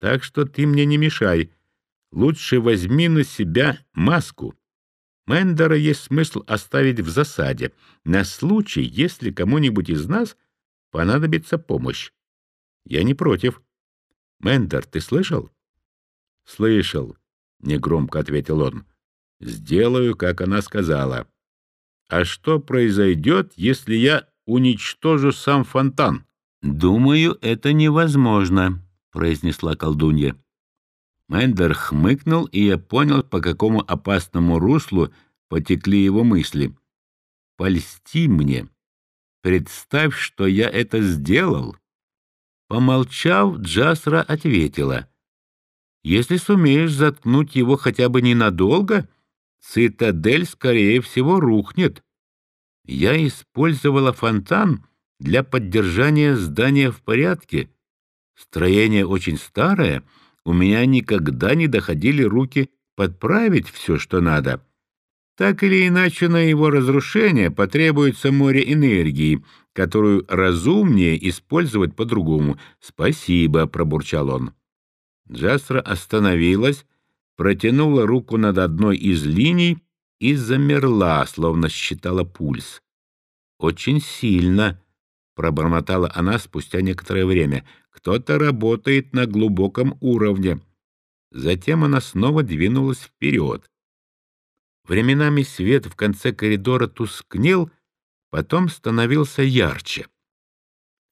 Так что ты мне не мешай. Лучше возьми на себя маску. Мендера есть смысл оставить в засаде на случай, если кому-нибудь из нас понадобится помощь. Я не против. Мендер, ты слышал? Слышал, негромко ответил он. Сделаю, как она сказала. А что произойдет, если я уничтожу сам фонтан? Думаю, это невозможно, произнесла колдунья. Мендер хмыкнул, и я понял, по какому опасному руслу потекли его мысли. «Польсти мне. Представь, что я это сделал». Помолчав, Джасра ответила. «Если сумеешь заткнуть его хотя бы ненадолго, цитадель, скорее всего, рухнет. Я использовала фонтан для поддержания здания в порядке. Строение очень старое — у меня никогда не доходили руки подправить все, что надо. Так или иначе, на его разрушение потребуется море энергии, которую разумнее использовать по-другому. «Спасибо», — пробурчал он. Джастра остановилась, протянула руку над одной из линий и замерла, словно считала пульс. «Очень сильно», — пробормотала она спустя некоторое время. Кто-то работает на глубоком уровне. Затем она снова двинулась вперед. Временами свет в конце коридора тускнел, потом становился ярче.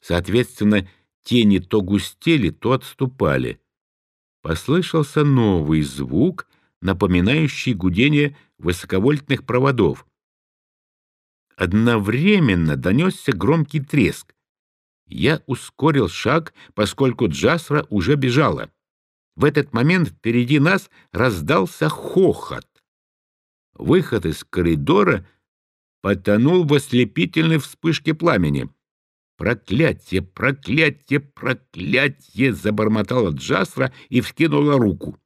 Соответственно, тени то густели, то отступали. Послышался новый звук, напоминающий гудение высоковольтных проводов. Одновременно донесся громкий треск. Я ускорил шаг, поскольку Джасра уже бежала. В этот момент впереди нас раздался хохот. Выход из коридора потонул в ослепительной вспышке пламени. «Проклятие, проклятие, проклятие!» — забормотала Джасра и вскинула руку.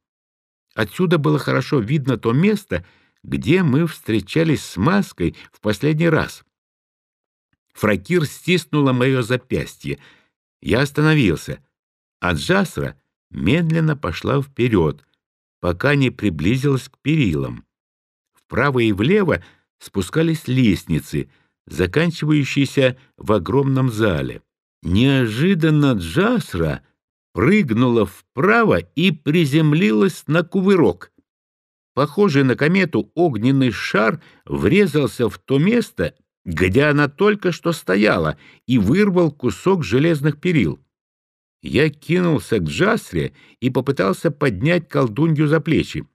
Отсюда было хорошо видно то место, где мы встречались с маской в последний раз. Фракир стиснула мое запястье. Я остановился, а Джасра медленно пошла вперед, пока не приблизилась к перилам. Вправо и влево спускались лестницы, заканчивающиеся в огромном зале. Неожиданно Джасра прыгнула вправо и приземлилась на кувырок. Похожий на комету огненный шар врезался в то место, где она только что стояла, и вырвал кусок железных перил. Я кинулся к Джасре и попытался поднять колдунью за плечи.